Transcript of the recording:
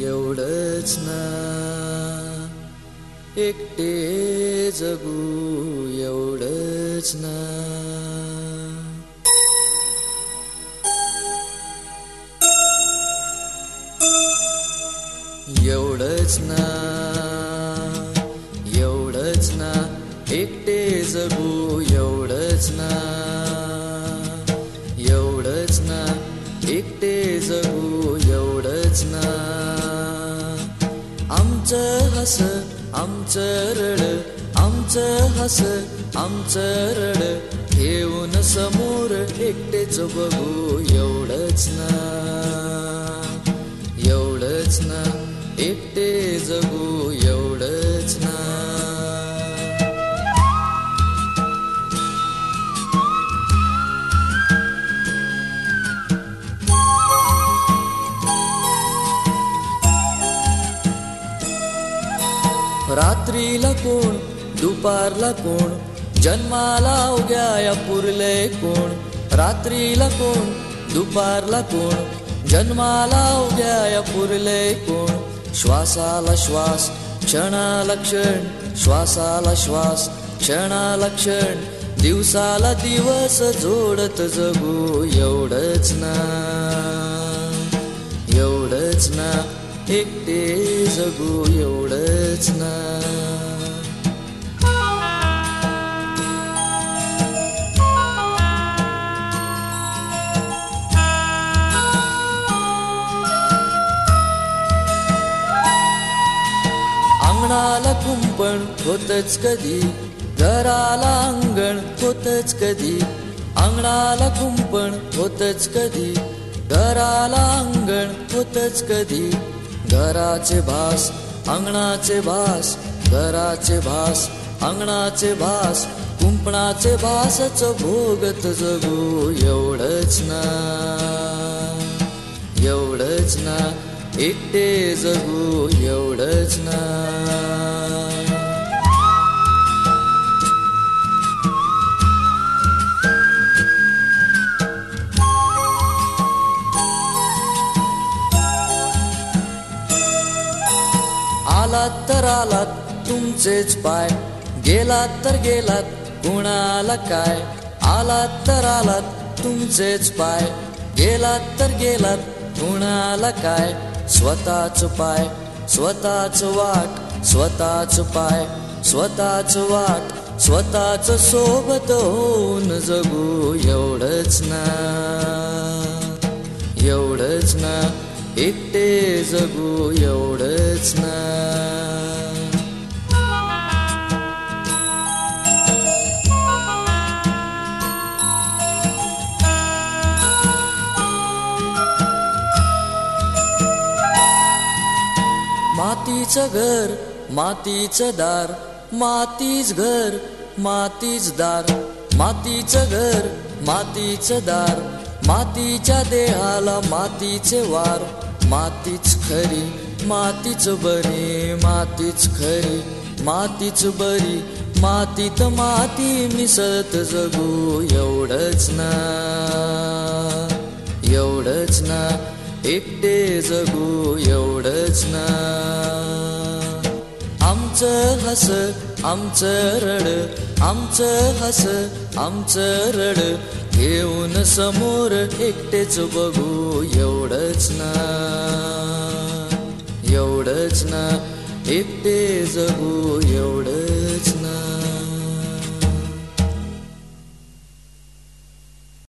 एवढंच ना. एकटे जगू एवढंच ना. एवढंच ना. एवढंच ना. एकटे जगू एवढंच ना. आमचं हस आमचं रड आमचं हस आमचं रड. घेऊन समोर एकटेच बघू एवढंच ना. एवढंच ना एकटे जगू रात्रीला कोण दुपारला कोण जन्माला उग्या या पुरले कोण रात्रीला कोण दुपारला कोण जन्माला उग्या या पुरले कोण श्वासाला श्वास क्षणाला क्षण श्वासाला श्वास क्षणाला क्षण दिवसाला दिवस जोडत जगू एवढंच ना एवढंच ना. एकटे जगू एवढंच ना. अंगणाला कुंपण होतच कधी घराला अंगण होतच कधी. अंगणाला कुंपण होतच कधी घराला अंगण होतच कधी. घराचे भास अंगणाचे भास घराचे भास अंगणाचे भास कुंपणाचे भासच भोगत जगू एवढंच ना. एवढंच ना एकटे जगू एवढं आलात तर आलात तुमचेच पाय. गेलात तर गेलात कुणाला काय? आलात तर आलात तुमचेच पाय. गेलात तर गेलात कुणाला काय? स्वतःच पाय स्वतःच वाट स्वतःच पाय स्वतःच वाट स्वतःच सोबत होऊन जगू एवढंच ना एवढंच ना. एकटे जगू एवढंच ना. मातीचं घर मातीचं दार मातीच घर मातीच दार. मातीचं घर मातीचं दार. मातीच्या देहाला मातीचे वार मातीच खरी मातीच बरी मातीच खरी मातीच बरी मातीत माती मिसळत जगू एवढंच ना एवढंच ना एकटे जगू एवढंच ना. आमचं हस आमचं रड आमचं हस आमचं रड येऊन समोर एकटेच बघू एवढंच ना एवढंच ना एकटे जगू एवढं